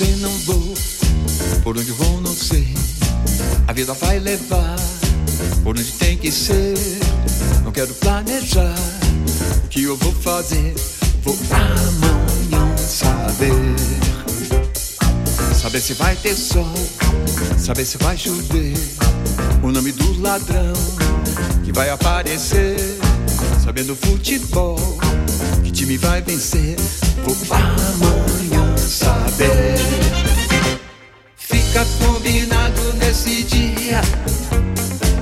sei, não vou. Por onde vou, não sei. A vida vai levar por onde tem que ser. Não quero planejar o que eu vou fazer. Vou amanhã saber. Saber se vai ter sol, saber se vai chover. O nome do ladrão que vai aparecer. Sabendo futebol, que time vai vencer. Vou amanhã saber. Fica combinado nesse dia.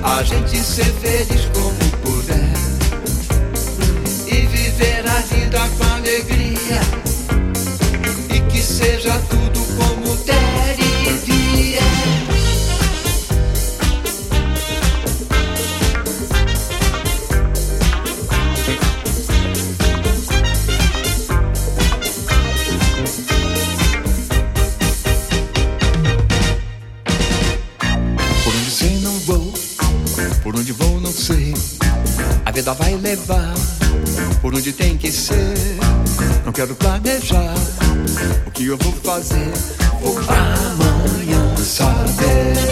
A gente ser feliz como por onde vou não sei. A vida vai levar por onde tem que ser. Não quero planejar o que eu vou fazer. Vou amanhã saber.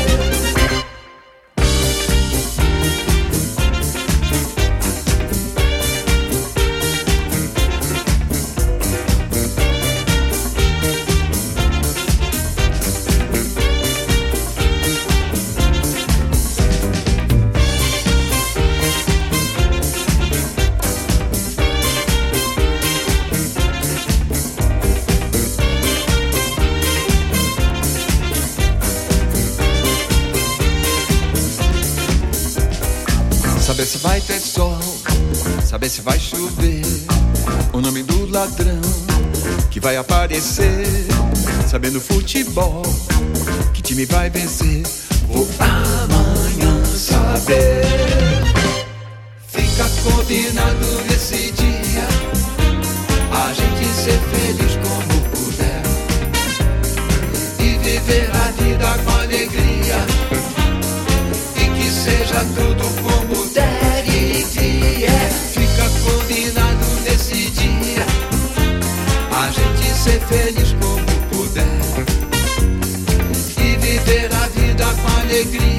Saber se vai ter sol, saber se vai chover. O nome do ladrão que vai aparecer. Sabendo futebol, que time vai vencer. Vou amanhã saber. Fica combinado nesse feliz como puder e viver a vida com alegria.